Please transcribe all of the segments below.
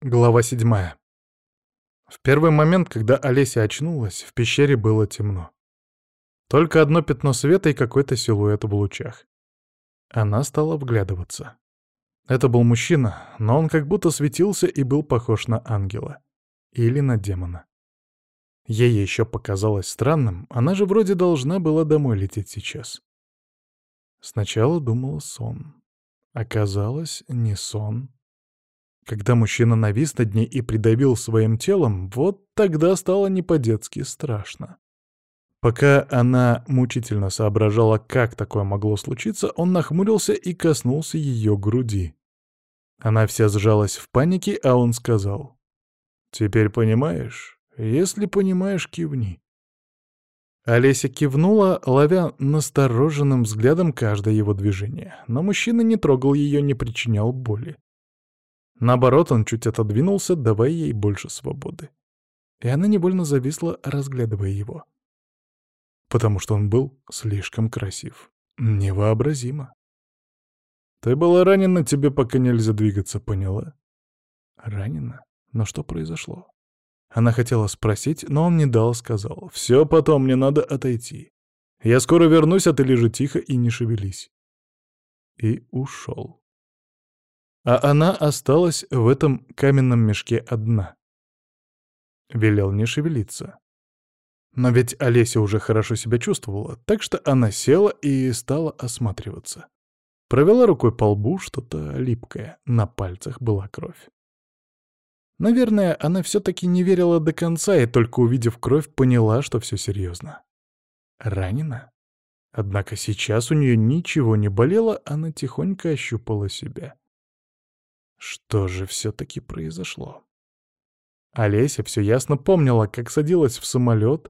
Глава седьмая. В первый момент, когда Олеся очнулась, в пещере было темно. Только одно пятно света и какой-то силуэт в лучах. Она стала вглядываться. Это был мужчина, но он как будто светился и был похож на ангела. Или на демона. Ей еще показалось странным, она же вроде должна была домой лететь сейчас. Сначала думала сон. Оказалось, не сон, когда мужчина навис над ней и придавил своим телом, вот тогда стало не по-детски страшно. Пока она мучительно соображала, как такое могло случиться, он нахмурился и коснулся ее груди. Она вся сжалась в панике, а он сказал. «Теперь понимаешь? Если понимаешь, кивни». Олеся кивнула, ловя настороженным взглядом каждое его движение, но мужчина не трогал ее, не причинял боли. Наоборот, он чуть отодвинулся, давая ей больше свободы. И она невольно зависла, разглядывая его. Потому что он был слишком красив. Невообразимо. «Ты была ранена, тебе пока нельзя двигаться, поняла?» «Ранена? Но что произошло?» Она хотела спросить, но он не дал, сказал. «Все потом, мне надо отойти. Я скоро вернусь, а ты лежи тихо и не шевелись». И ушел а она осталась в этом каменном мешке одна. Велел не шевелиться. Но ведь Олеся уже хорошо себя чувствовала, так что она села и стала осматриваться. Провела рукой по лбу что-то липкое, на пальцах была кровь. Наверное, она все-таки не верила до конца и только увидев кровь, поняла, что все серьезно. Ранена? Однако сейчас у нее ничего не болело, она тихонько ощупала себя. Что же все-таки произошло? Олеся все ясно помнила, как садилась в самолет.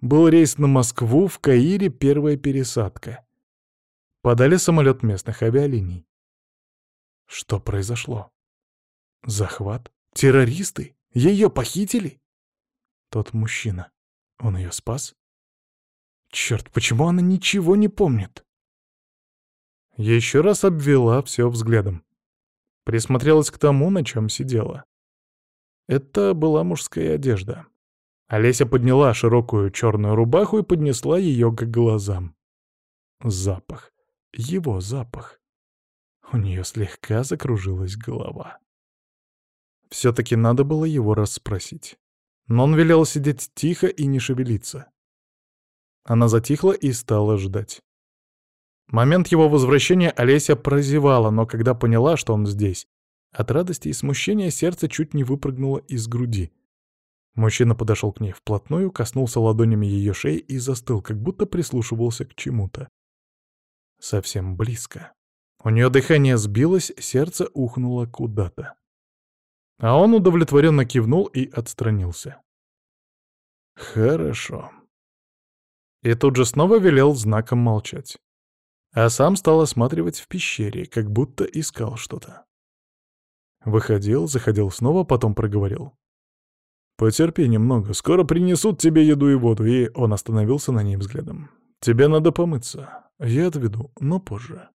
Был рейс на Москву, в Каире первая пересадка. Подали самолет местных авиалиний. Что произошло? Захват? Террористы? Ее похитили? Тот мужчина. Он ее спас? Черт, почему она ничего не помнит? Еще раз обвела все взглядом. Присмотрелась к тому, на чем сидела. Это была мужская одежда. Олеся подняла широкую черную рубаху и поднесла ее к глазам. Запах. Его запах. У нее слегка закружилась голова. Все-таки надо было его расспросить. Но он велел сидеть тихо и не шевелиться. Она затихла и стала ждать. Момент его возвращения Олеся прозевала, но когда поняла, что он здесь, от радости и смущения сердце чуть не выпрыгнуло из груди. Мужчина подошел к ней вплотную, коснулся ладонями ее шеи и застыл, как будто прислушивался к чему-то. Совсем близко. У нее дыхание сбилось, сердце ухнуло куда-то. А он удовлетворенно кивнул и отстранился. «Хорошо». И тут же снова велел знаком молчать а сам стал осматривать в пещере, как будто искал что-то. Выходил, заходил снова, потом проговорил. «Потерпи немного, скоро принесут тебе еду и воду», и он остановился на ней взглядом. «Тебе надо помыться. Я отведу, но позже».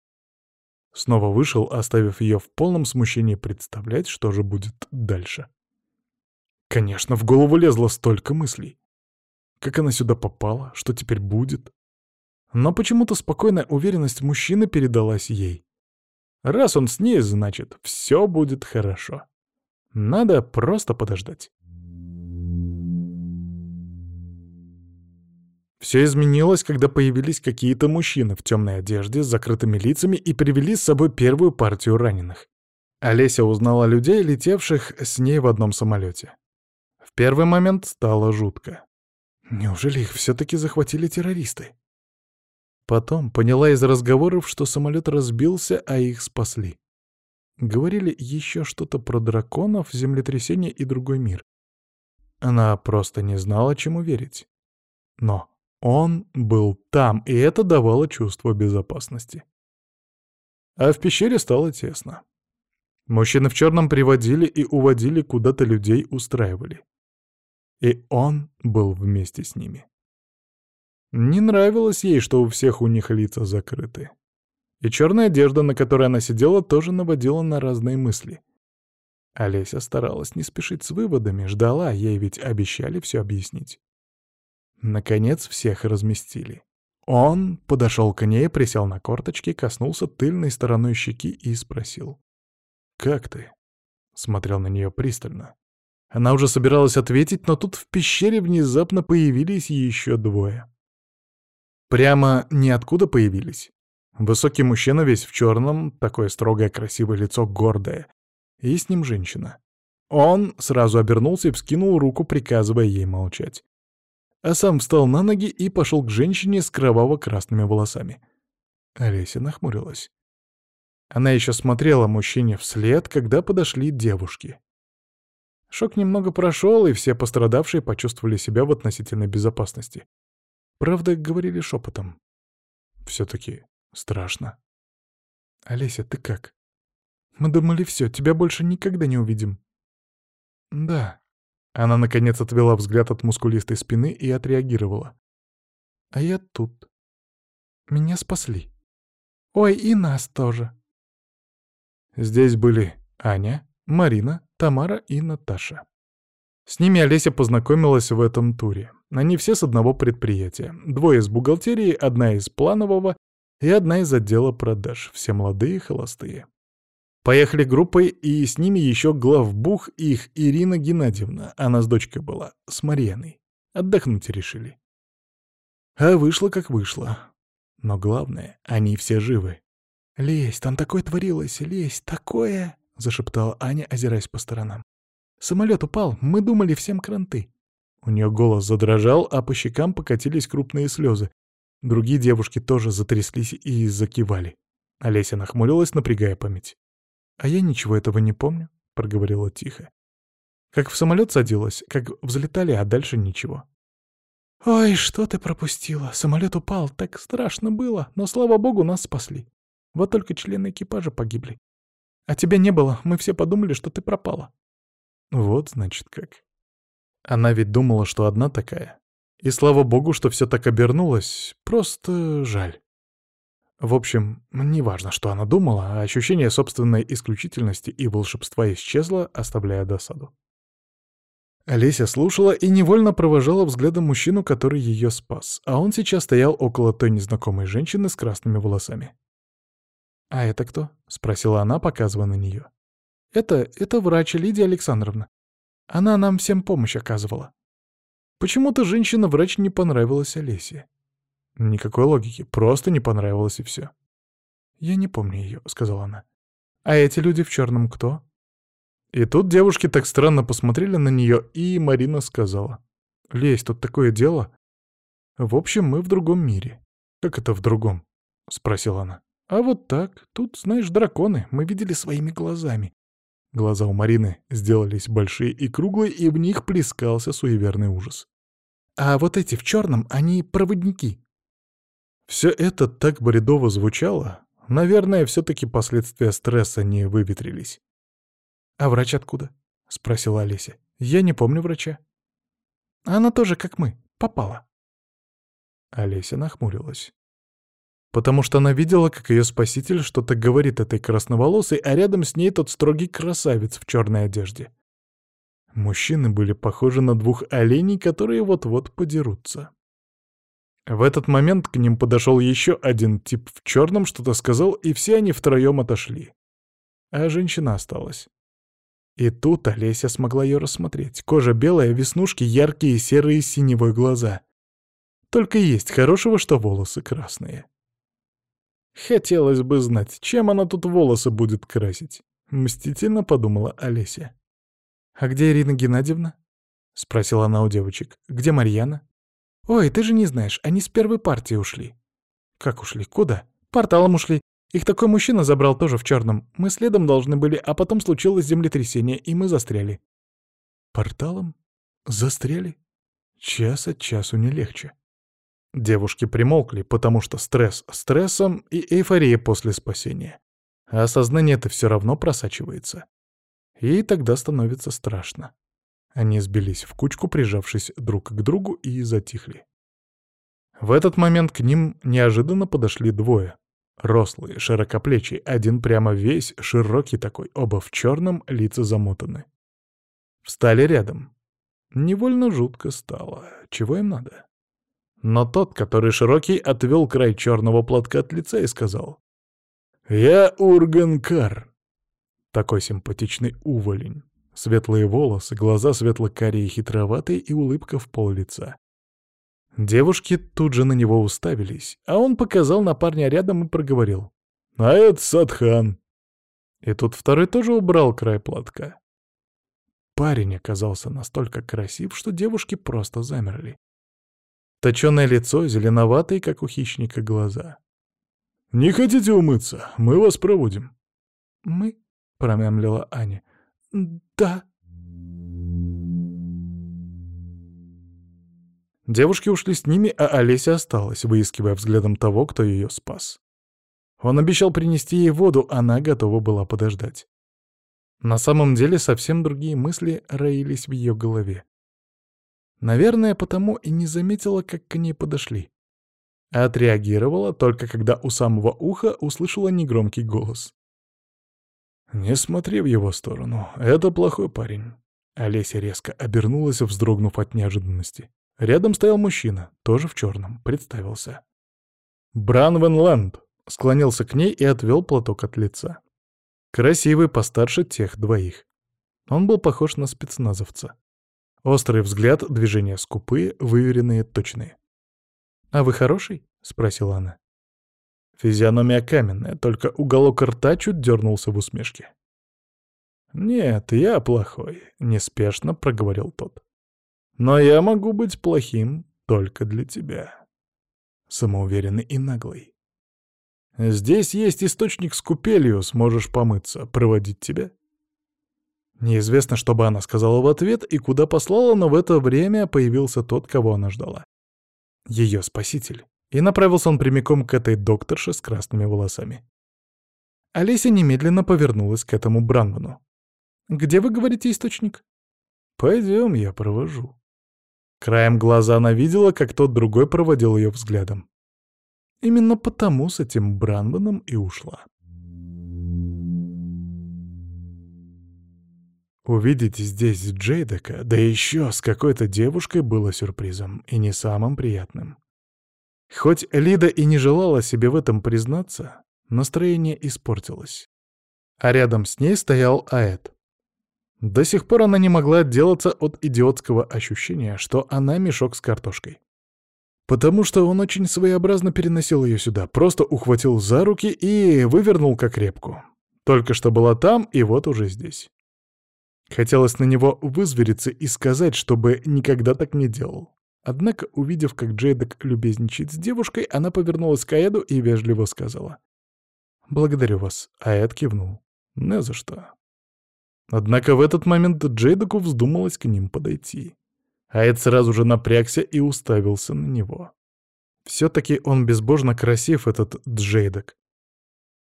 Снова вышел, оставив ее в полном смущении представлять, что же будет дальше. Конечно, в голову лезло столько мыслей. Как она сюда попала, что теперь будет? Но почему-то спокойная уверенность мужчины передалась ей. Раз он с ней, значит, все будет хорошо. Надо просто подождать. Все изменилось, когда появились какие-то мужчины в темной одежде с закрытыми лицами и привели с собой первую партию раненых. Олеся узнала людей, летевших с ней в одном самолете. В первый момент стало жутко. Неужели их все-таки захватили террористы? Потом поняла из разговоров, что самолет разбился, а их спасли. Говорили еще что-то про драконов, землетрясение и другой мир. Она просто не знала, чему верить. Но он был там, и это давало чувство безопасности. А в пещере стало тесно. Мужчины в черном приводили и уводили куда-то людей, устраивали. И он был вместе с ними. Не нравилось ей, что у всех у них лица закрыты. И черная одежда, на которой она сидела, тоже наводила на разные мысли. Олеся старалась не спешить с выводами, ждала, ей ведь обещали все объяснить. Наконец всех разместили. Он подошел к ней, присел на корточки, коснулся тыльной стороной щеки и спросил. «Как ты?» Смотрел на нее пристально. Она уже собиралась ответить, но тут в пещере внезапно появились еще двое. Прямо ниоткуда появились. Высокий мужчина весь в черном, такое строгое красивое лицо гордое. И с ним женщина. Он сразу обернулся и вскинул руку, приказывая ей молчать. А сам встал на ноги и пошел к женщине с кроваво-красными волосами. Олеся нахмурилась. Она еще смотрела мужчине вслед, когда подошли девушки. Шок немного прошел, и все пострадавшие почувствовали себя в относительной безопасности. Правда, говорили шепотом. Все-таки страшно. «Олеся, ты как?» «Мы думали, все, тебя больше никогда не увидим». «Да». Она, наконец, отвела взгляд от мускулистой спины и отреагировала. «А я тут. Меня спасли. Ой, и нас тоже». Здесь были Аня, Марина, Тамара и Наташа. С ними Олеся познакомилась в этом туре. Они все с одного предприятия. Двое из бухгалтерии, одна из планового и одна из отдела продаж. Все молодые холостые. Поехали группой, и с ними еще главбух их Ирина Геннадьевна. Она с дочкой была, с Марьяной. Отдохнуть решили. А вышло как вышло. Но главное, они все живы. «Лезь, там такое творилось, лезь, такое!» — зашептала Аня, озираясь по сторонам. «Самолет упал, мы думали, всем кранты». У нее голос задрожал, а по щекам покатились крупные слезы. Другие девушки тоже затряслись и закивали. Олеся нахмурилась, напрягая память. «А я ничего этого не помню», — проговорила тихо. «Как в самолет садилась, как взлетали, а дальше ничего». «Ой, что ты пропустила? Самолет упал, так страшно было, но, слава богу, нас спасли. Вот только члены экипажа погибли. А тебя не было, мы все подумали, что ты пропала». Вот, значит, как. Она ведь думала, что одна такая. И слава богу, что все так обернулось, просто жаль. В общем, неважно, что она думала, а ощущение собственной исключительности и волшебства исчезло, оставляя досаду. Олеся слушала и невольно провожала взглядом мужчину, который ее спас, а он сейчас стоял около той незнакомой женщины с красными волосами. «А это кто?» — спросила она, показывая на нее. «Это... это врач Лидия Александровна. Она нам всем помощь оказывала». Почему-то женщина-врач не понравилась Олесе. Никакой логики, просто не понравилось и все. «Я не помню ее», — сказала она. «А эти люди в черном кто?» И тут девушки так странно посмотрели на нее, и Марина сказала. «Лезь, тут такое дело. В общем, мы в другом мире». «Как это в другом?» — спросила она. А вот так, тут, знаешь, драконы, мы видели своими глазами. Глаза у Марины сделались большие и круглые, и в них плескался суеверный ужас. А вот эти в черном, они проводники. Все это так бредово звучало. Наверное, все-таки последствия стресса не выветрились. «А врач откуда?» — спросила Олеся. «Я не помню врача». «Она тоже, как мы, попала». Олеся нахмурилась потому что она видела, как ее спаситель что-то говорит этой красноволосой, а рядом с ней тот строгий красавец в черной одежде. Мужчины были похожи на двух оленей, которые вот-вот подерутся. В этот момент к ним подошел еще один тип в черном, что-то сказал, и все они втроем отошли. А женщина осталась. И тут Олеся смогла ее рассмотреть. Кожа белая, веснушки яркие, серые синевой глаза. Только есть хорошего, что волосы красные. Хотелось бы знать, чем она тут волосы будет красить. Мстительно подумала Олеся. «А где Ирина Геннадьевна?» — спросила она у девочек. «Где Марьяна?» «Ой, ты же не знаешь, они с первой партии ушли». «Как ушли? Куда?» «Порталом ушли. Их такой мужчина забрал тоже в черном. Мы следом должны были, а потом случилось землетрясение, и мы застряли». «Порталом? Застряли?» Час от часу не легче. Девушки примолкли, потому что стресс стрессом и эйфория после спасения. А осознание это все равно просачивается. И тогда становится страшно. Они сбились в кучку, прижавшись друг к другу, и затихли. В этот момент к ним неожиданно подошли двое. Рослые, широкоплечий, один прямо весь, широкий такой, оба в черном, лица замотаны. Встали рядом. Невольно жутко стало. Чего им надо? Но тот, который широкий, отвел край черного платка от лица и сказал. «Я Урганкар». Такой симпатичный уволень. Светлые волосы, глаза светло-карие хитроватые и улыбка в пол лица. Девушки тут же на него уставились, а он показал на парня рядом и проговорил. «А это Садхан». И тут второй тоже убрал край платка. Парень оказался настолько красив, что девушки просто замерли. Точёное лицо, зеленоватые, как у хищника, глаза. «Не хотите умыться? Мы вас проводим». «Мы?» — промямлила Аня. «Да». Девушки ушли с ними, а Олеся осталась, выискивая взглядом того, кто ее спас. Он обещал принести ей воду, она готова была подождать. На самом деле совсем другие мысли роились в ее голове. Наверное, потому и не заметила, как к ней подошли. Отреагировала только когда у самого уха услышала негромкий голос. «Не смотри в его сторону, это плохой парень». Олеся резко обернулась, вздрогнув от неожиданности. Рядом стоял мужчина, тоже в черном, представился. «Бранвен Лэнд», склонился к ней и отвел платок от лица. Красивый, постарше тех двоих. Он был похож на спецназовца. Острый взгляд, движения скупые, выверенные, точные. «А вы хороший?» — спросила она. Физиономия каменная, только уголок рта чуть дернулся в усмешке. «Нет, я плохой», — неспешно проговорил тот. Но я могу быть плохим только для тебя. Самоуверенный и наглый. Здесь есть источник с купелью, сможешь помыться, проводить тебя. Неизвестно, что бы она сказала в ответ и куда послала, но в это время появился тот, кого она ждала. Ее спаситель. И направился он прямиком к этой докторше с красными волосами. Олеся немедленно повернулась к этому Бранвану. «Где вы говорите источник?» «Пойдем, я провожу». Краем глаза она видела, как тот другой проводил ее взглядом. Именно потому с этим Бранваном и ушла. Увидеть здесь Джейдека, да еще с какой-то девушкой, было сюрпризом, и не самым приятным. Хоть Лида и не желала себе в этом признаться, настроение испортилось. А рядом с ней стоял Аэт. До сих пор она не могла отделаться от идиотского ощущения, что она мешок с картошкой. Потому что он очень своеобразно переносил ее сюда, просто ухватил за руки и вывернул как репку. Только что была там, и вот уже здесь. Хотелось на него вызвериться и сказать, чтобы никогда так не делал. Однако, увидев, как Джейдек любезничает с девушкой, она повернулась к Аэду и вежливо сказала. «Благодарю вас», — Аэд кивнул. «Не за что». Однако в этот момент Джейдоку вздумалось к ним подойти. Аэд сразу же напрягся и уставился на него. Все-таки он безбожно красив, этот Джейдок.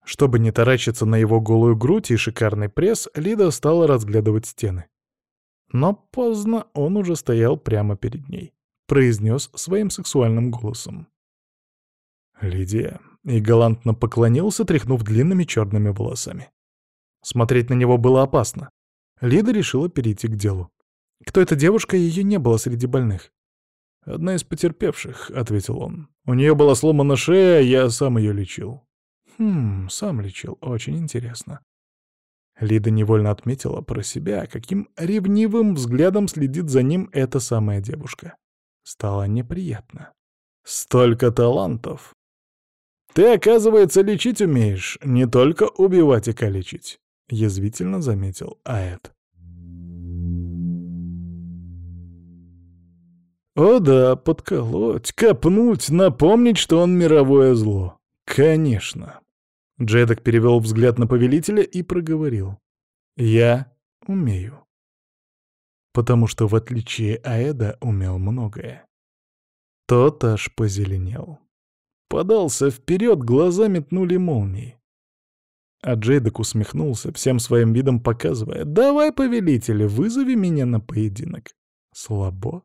Чтобы не таращиться на его голую грудь и шикарный пресс, Лида стала разглядывать стены. Но поздно он уже стоял прямо перед ней. Произнес своим сексуальным голосом. «Лидия», и галантно поклонился, тряхнув длинными черными волосами. Смотреть на него было опасно. Лида решила перейти к делу. Кто эта девушка, ее не было среди больных. «Одна из потерпевших», — ответил он. «У нее была сломана шея, я сам ее лечил». «Хм, сам лечил. Очень интересно». Лида невольно отметила про себя, каким ревнивым взглядом следит за ним эта самая девушка. Стало неприятно. «Столько талантов!» «Ты, оказывается, лечить умеешь, не только убивать и калечить». — язвительно заметил Аэт. «О да, подколоть, копнуть, напомнить, что он мировое зло. Конечно». Джедок перевел взгляд на повелителя и проговорил. «Я умею». Потому что, в отличие Аэда, умел многое. Тот аж позеленел. Подался вперед, глаза метнули молнии. А Джейдок усмехнулся, всем своим видом показывая. «Давай, повелитель, вызови меня на поединок». Слабо.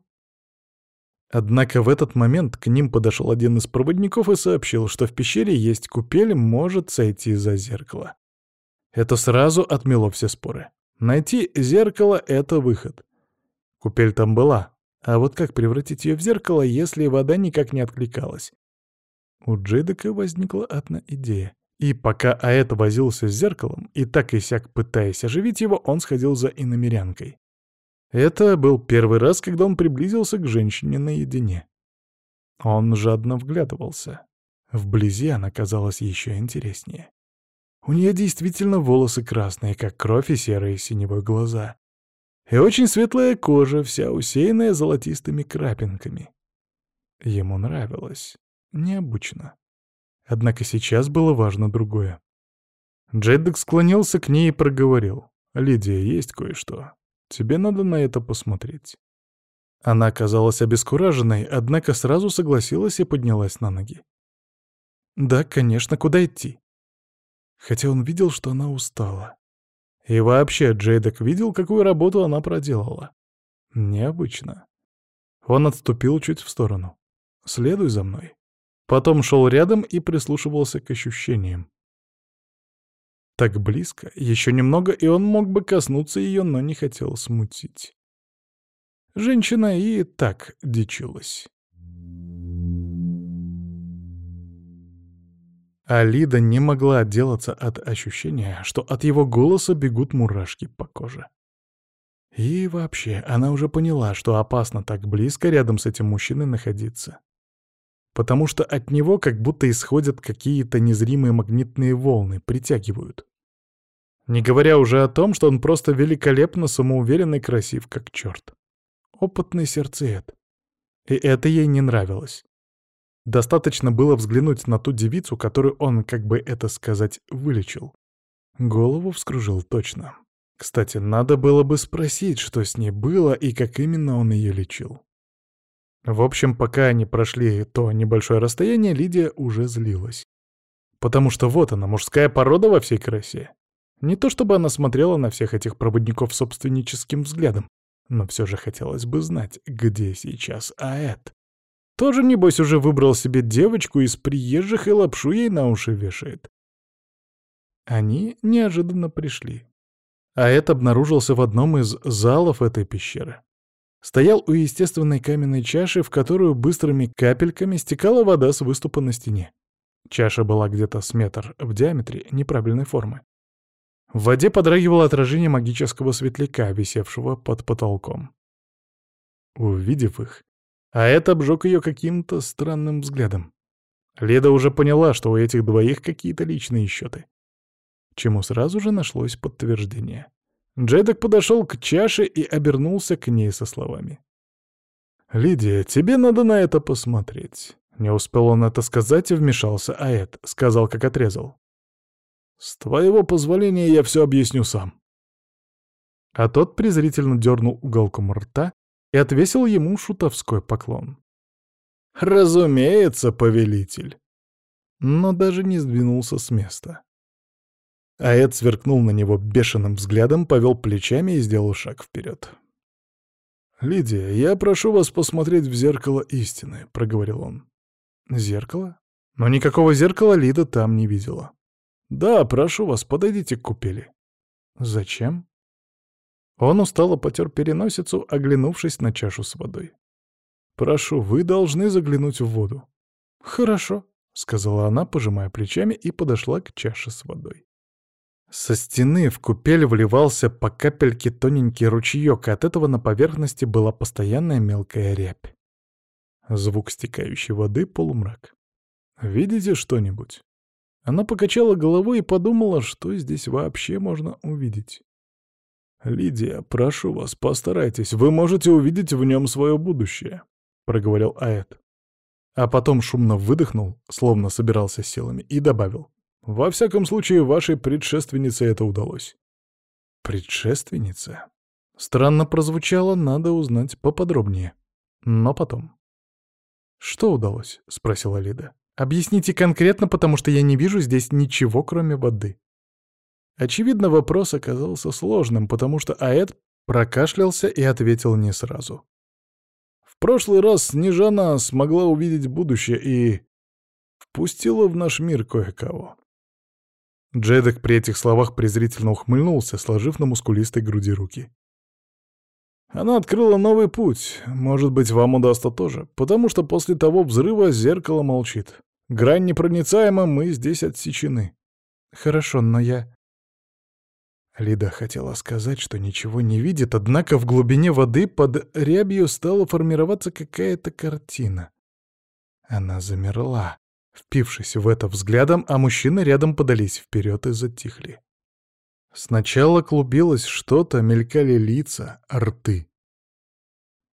Однако в этот момент к ним подошел один из проводников и сообщил, что в пещере есть купель, может сойти за зеркало. Это сразу отмело все споры. Найти зеркало — это выход. Купель там была, а вот как превратить ее в зеркало, если вода никак не откликалась? У Джейдека возникла одна идея. И пока Аэт возился с зеркалом, и так и сяк пытаясь оживить его, он сходил за иномерянкой. Это был первый раз, когда он приблизился к женщине наедине. Он жадно вглядывался. Вблизи она казалась еще интереснее. У нее действительно волосы красные, как кровь, и серые синевые глаза. И очень светлая кожа, вся усеянная золотистыми крапинками. Ему нравилось. Необычно. Однако сейчас было важно другое. Джейдек склонился к ней и проговорил. «Лидия, есть кое-что. Тебе надо на это посмотреть». Она казалась обескураженной, однако сразу согласилась и поднялась на ноги. «Да, конечно, куда идти?» Хотя он видел, что она устала. И вообще, Джейдек видел, какую работу она проделала. Необычно. Он отступил чуть в сторону. «Следуй за мной». Потом шел рядом и прислушивался к ощущениям. Так близко, еще немного, и он мог бы коснуться ее, но не хотел смутить. Женщина и так дичилась. Алида не могла отделаться от ощущения, что от его голоса бегут мурашки по коже. И вообще, она уже поняла, что опасно так близко рядом с этим мужчиной находиться потому что от него как будто исходят какие-то незримые магнитные волны, притягивают. Не говоря уже о том, что он просто великолепно самоуверенный красив, как черт. Опытный сердцеед. И это ей не нравилось. Достаточно было взглянуть на ту девицу, которую он, как бы это сказать, вылечил. Голову вскружил точно. Кстати, надо было бы спросить, что с ней было и как именно он ее лечил. В общем, пока они прошли то небольшое расстояние, Лидия уже злилась. Потому что вот она, мужская порода во всей красе. Не то чтобы она смотрела на всех этих проводников собственническим взглядом, но все же хотелось бы знать, где сейчас Аэт. Тоже, небось, уже выбрал себе девочку из приезжих и лапшу ей на уши вешает. Они неожиданно пришли. Аэт обнаружился в одном из залов этой пещеры. Стоял у естественной каменной чаши, в которую быстрыми капельками стекала вода с выступа на стене. Чаша была где-то с метр в диаметре, неправильной формы. В воде подрагивало отражение магического светляка, висевшего под потолком. Увидев их, а это обжег ее каким-то странным взглядом. Леда уже поняла, что у этих двоих какие-то личные счеты. Чему сразу же нашлось подтверждение. Джедок подошел к чаше и обернулся к ней со словами. «Лидия, тебе надо на это посмотреть». Не успел он это сказать и вмешался Аэт, сказал, как отрезал. «С твоего позволения я все объясню сам». А тот презрительно дернул уголком рта и отвесил ему шутовской поклон. «Разумеется, повелитель!» Но даже не сдвинулся с места. А Эд сверкнул на него бешеным взглядом, повел плечами и сделал шаг вперед. «Лидия, я прошу вас посмотреть в зеркало истины», — проговорил он. «Зеркало? Но никакого зеркала Лида там не видела». «Да, прошу вас, подойдите к купели». «Зачем?» Он устало потер переносицу, оглянувшись на чашу с водой. «Прошу, вы должны заглянуть в воду». «Хорошо», — сказала она, пожимая плечами, и подошла к чаше с водой. Со стены в купель вливался по капельке тоненький ручеек, и от этого на поверхности была постоянная мелкая рябь. Звук стекающей воды — полумрак. «Видите что-нибудь?» Она покачала головой и подумала, что здесь вообще можно увидеть. «Лидия, прошу вас, постарайтесь, вы можете увидеть в нем свое будущее», — проговорил Аэт. А потом шумно выдохнул, словно собирался силами, и добавил. Во всяком случае, вашей предшественнице это удалось. Предшественница? Странно прозвучало, надо узнать поподробнее. Но потом. «Что удалось?» — спросила Лида. «Объясните конкретно, потому что я не вижу здесь ничего, кроме воды». Очевидно, вопрос оказался сложным, потому что Аэт прокашлялся и ответил не сразу. В прошлый раз Снежана смогла увидеть будущее и... впустила в наш мир кое-кого. Джедок при этих словах презрительно ухмыльнулся, сложив на мускулистой груди руки. Она открыла новый путь. Может быть, вам удастся тоже. Потому что после того взрыва зеркало молчит. Грань непроницаема, мы здесь отсечены. Хорошо, но я... Лида хотела сказать, что ничего не видит, однако в глубине воды под рябью стала формироваться какая-то картина. Она замерла, впившись в это взглядом, а мужчины рядом подались вперед и затихли. Сначала клубилось что-то, мелькали лица, рты.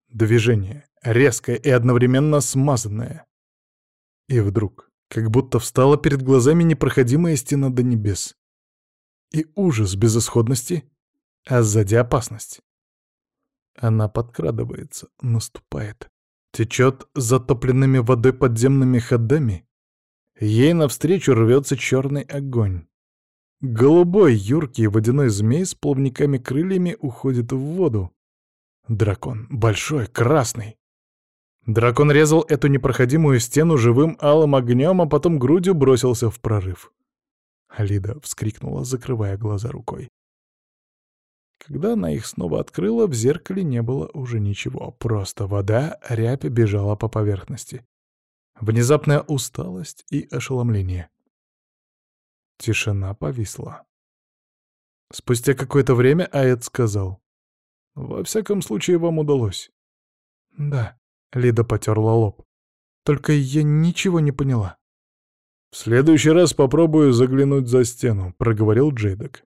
Движение, резкое и одновременно смазанное. И вдруг, как будто встала перед глазами непроходимая стена до небес. И ужас безысходности, а сзади опасность. Она подкрадывается, наступает, течет затопленными водой подземными ходами. Ей навстречу рвется черный огонь. Голубой, юркий водяной змей с плавниками-крыльями уходит в воду. Дракон. Большой, красный. Дракон резал эту непроходимую стену живым алым огнем, а потом грудью бросился в прорыв. Алида вскрикнула, закрывая глаза рукой. Когда она их снова открыла, в зеркале не было уже ничего. Просто вода, рябь бежала по поверхности. Внезапная усталость и ошеломление. Тишина повисла. Спустя какое-то время Аэт сказал. «Во всяком случае, вам удалось». «Да», — Лида потерла лоб. «Только я ничего не поняла». «В следующий раз попробую заглянуть за стену», — проговорил Джейдок.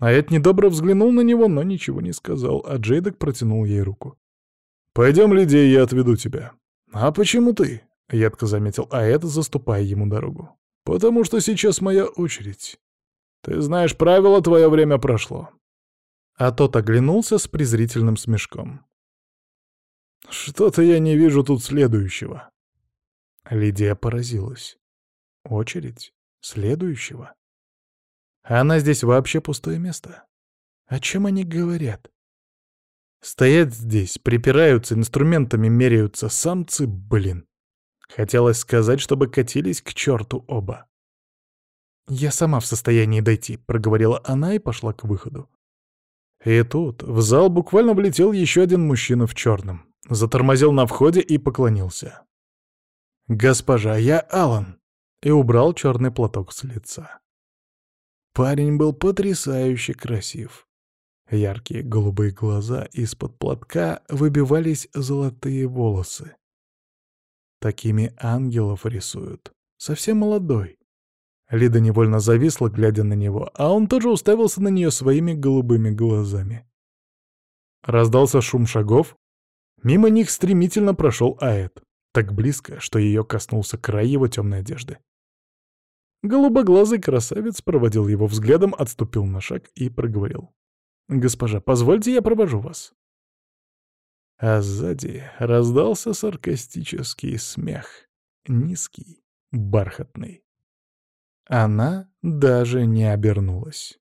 Аэт недобро взглянул на него, но ничего не сказал, а Джейдок протянул ей руку. «Пойдем, Лидия, я отведу тебя». «А почему ты?» — едко заметил Аэт, заступая ему дорогу. «Потому что сейчас моя очередь. Ты знаешь правила, твое время прошло». А тот оглянулся с презрительным смешком. «Что-то я не вижу тут следующего». Лидия поразилась. «Очередь? Следующего?» Она здесь вообще пустое место. О чем они говорят? Стоят здесь, припираются, инструментами меряются, самцы, блин. Хотелось сказать, чтобы катились к черту оба. «Я сама в состоянии дойти», — проговорила она и пошла к выходу. И тут в зал буквально влетел еще один мужчина в черном. Затормозил на входе и поклонился. «Госпожа, я Алан!» и убрал черный платок с лица. Парень был потрясающе красив. Яркие голубые глаза из-под платка выбивались золотые волосы. Такими ангелов рисуют. Совсем молодой. Лида невольно зависла, глядя на него, а он тоже уставился на нее своими голубыми глазами. Раздался шум шагов. Мимо них стремительно прошел Аэт, так близко, что ее коснулся край его темной одежды. Голубоглазый красавец проводил его взглядом, отступил на шаг и проговорил. «Госпожа, позвольте я провожу вас» а сзади раздался саркастический смех, низкий, бархатный. Она даже не обернулась.